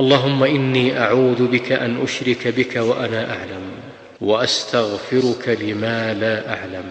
اللهم إني أعوذ بك أن أشرك بك وأنا أعلم. وأستغفرك لما لا أعلم.